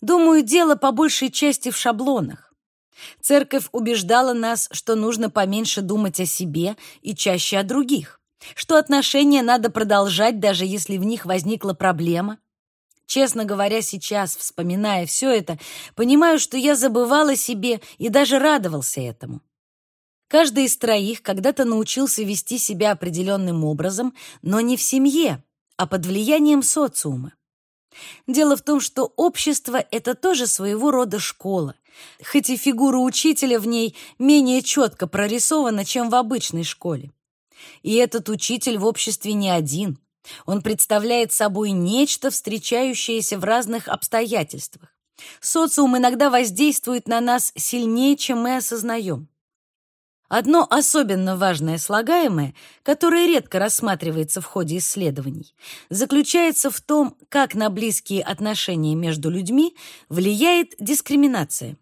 Думаю, дело по большей части в шаблонах. Церковь убеждала нас, что нужно поменьше думать о себе и чаще о других что отношения надо продолжать, даже если в них возникла проблема. Честно говоря, сейчас, вспоминая все это, понимаю, что я забывал о себе и даже радовался этому. Каждый из троих когда-то научился вести себя определенным образом, но не в семье, а под влиянием социума. Дело в том, что общество — это тоже своего рода школа, хоть и фигура учителя в ней менее четко прорисована, чем в обычной школе. И этот учитель в обществе не один. Он представляет собой нечто, встречающееся в разных обстоятельствах. Социум иногда воздействует на нас сильнее, чем мы осознаем. Одно особенно важное слагаемое, которое редко рассматривается в ходе исследований, заключается в том, как на близкие отношения между людьми влияет дискриминация.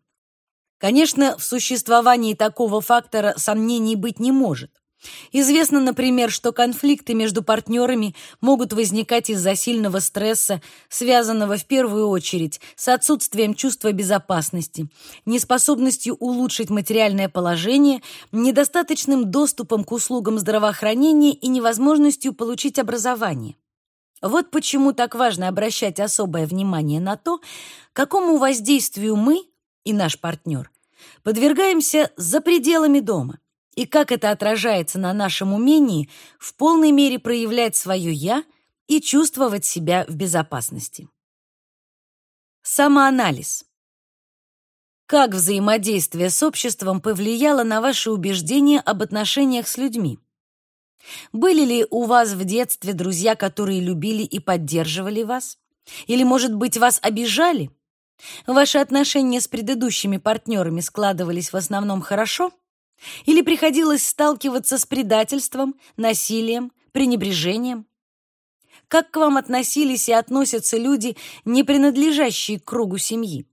Конечно, в существовании такого фактора сомнений быть не может. Известно, например, что конфликты между партнерами могут возникать из-за сильного стресса, связанного в первую очередь с отсутствием чувства безопасности, неспособностью улучшить материальное положение, недостаточным доступом к услугам здравоохранения и невозможностью получить образование. Вот почему так важно обращать особое внимание на то, какому воздействию мы и наш партнер подвергаемся за пределами дома и как это отражается на нашем умении в полной мере проявлять свое «я» и чувствовать себя в безопасности. Самоанализ. Как взаимодействие с обществом повлияло на ваши убеждения об отношениях с людьми? Были ли у вас в детстве друзья, которые любили и поддерживали вас? Или, может быть, вас обижали? Ваши отношения с предыдущими партнерами складывались в основном хорошо? Или приходилось сталкиваться с предательством, насилием, пренебрежением? Как к вам относились и относятся люди, не принадлежащие к кругу семьи?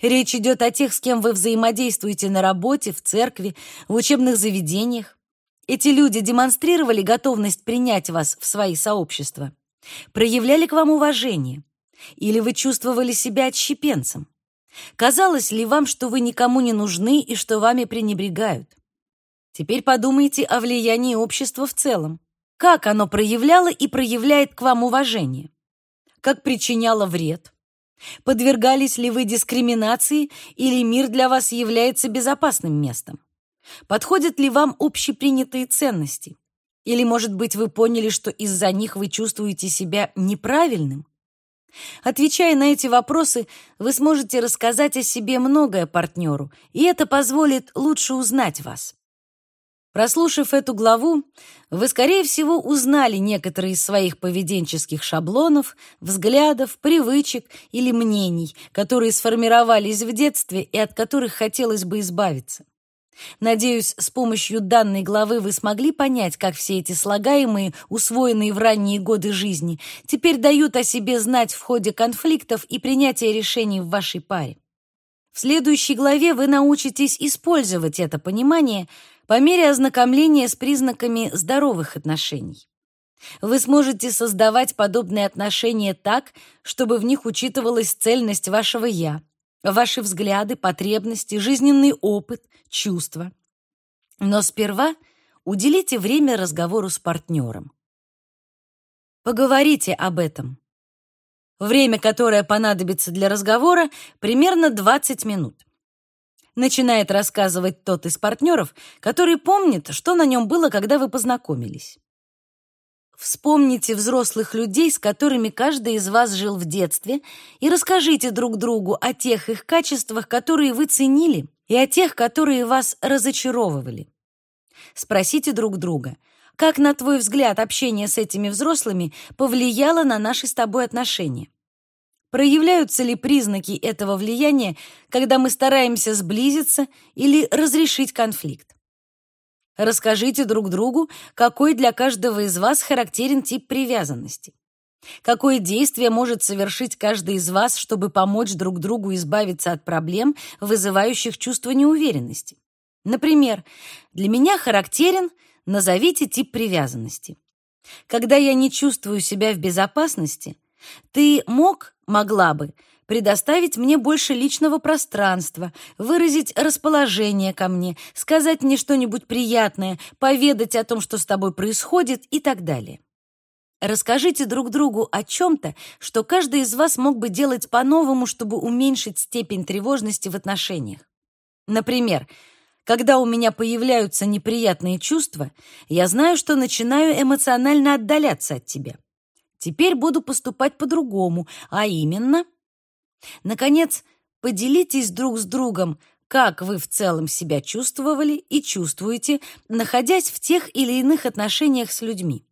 Речь идет о тех, с кем вы взаимодействуете на работе, в церкви, в учебных заведениях. Эти люди демонстрировали готовность принять вас в свои сообщества, проявляли к вам уважение, или вы чувствовали себя отщепенцем? Казалось ли вам, что вы никому не нужны и что вами пренебрегают? Теперь подумайте о влиянии общества в целом. Как оно проявляло и проявляет к вам уважение? Как причиняло вред? Подвергались ли вы дискриминации или мир для вас является безопасным местом? Подходят ли вам общепринятые ценности? Или, может быть, вы поняли, что из-за них вы чувствуете себя неправильным? Отвечая на эти вопросы, вы сможете рассказать о себе многое партнеру, и это позволит лучше узнать вас. Прослушав эту главу, вы, скорее всего, узнали некоторые из своих поведенческих шаблонов, взглядов, привычек или мнений, которые сформировались в детстве и от которых хотелось бы избавиться. Надеюсь, с помощью данной главы вы смогли понять, как все эти слагаемые, усвоенные в ранние годы жизни, теперь дают о себе знать в ходе конфликтов и принятия решений в вашей паре. В следующей главе вы научитесь использовать это понимание по мере ознакомления с признаками здоровых отношений. Вы сможете создавать подобные отношения так, чтобы в них учитывалась цельность вашего «я», ваши взгляды, потребности, жизненный опыт, чувства. Но сперва уделите время разговору с партнером. Поговорите об этом. Время, которое понадобится для разговора, примерно 20 минут начинает рассказывать тот из партнеров, который помнит, что на нем было, когда вы познакомились. Вспомните взрослых людей, с которыми каждый из вас жил в детстве, и расскажите друг другу о тех их качествах, которые вы ценили, и о тех, которые вас разочаровывали. Спросите друг друга, как, на твой взгляд, общение с этими взрослыми повлияло на наши с тобой отношения? Проявляются ли признаки этого влияния, когда мы стараемся сблизиться или разрешить конфликт? Расскажите друг другу, какой для каждого из вас характерен тип привязанности. Какое действие может совершить каждый из вас, чтобы помочь друг другу избавиться от проблем, вызывающих чувство неуверенности? Например, для меня характерен назовите тип привязанности. Когда я не чувствую себя в безопасности, ты мог, могла бы, предоставить мне больше личного пространства, выразить расположение ко мне, сказать мне что-нибудь приятное, поведать о том, что с тобой происходит и так далее. Расскажите друг другу о чем-то, что каждый из вас мог бы делать по-новому, чтобы уменьшить степень тревожности в отношениях. Например, когда у меня появляются неприятные чувства, я знаю, что начинаю эмоционально отдаляться от тебя. Теперь буду поступать по-другому, а именно... Наконец, поделитесь друг с другом, как вы в целом себя чувствовали и чувствуете, находясь в тех или иных отношениях с людьми.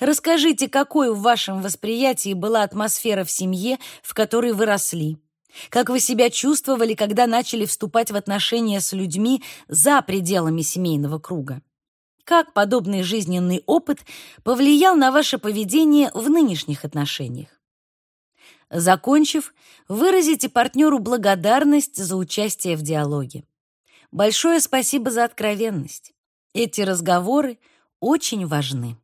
Расскажите, какой в вашем восприятии была атмосфера в семье, в которой вы росли. Как вы себя чувствовали, когда начали вступать в отношения с людьми за пределами семейного круга? Как подобный жизненный опыт повлиял на ваше поведение в нынешних отношениях? Закончив, выразите партнеру благодарность за участие в диалоге. Большое спасибо за откровенность. Эти разговоры очень важны.